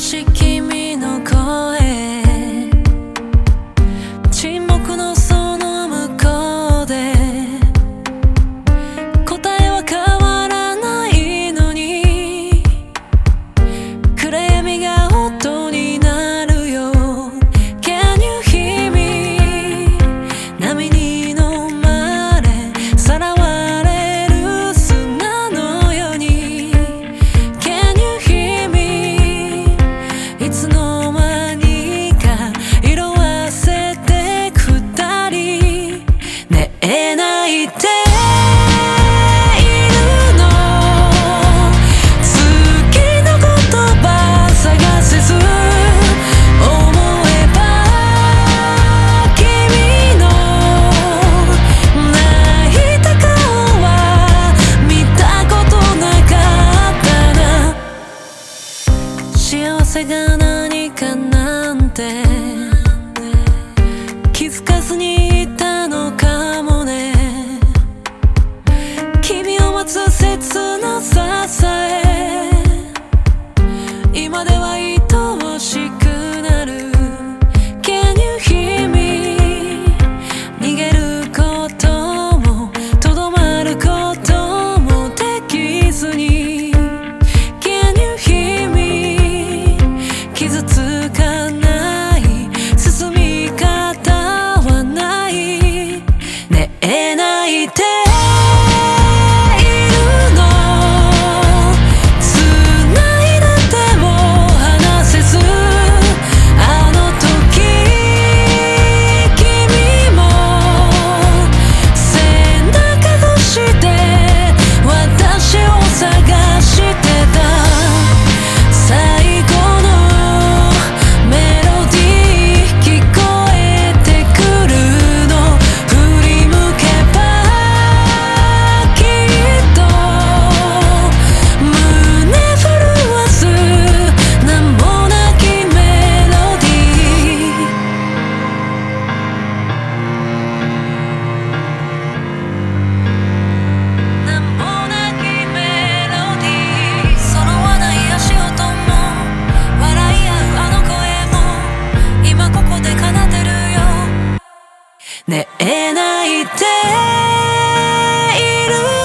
し君の声が何かなんて気づかずにいたのかもね。君を待つ切泣えないでいる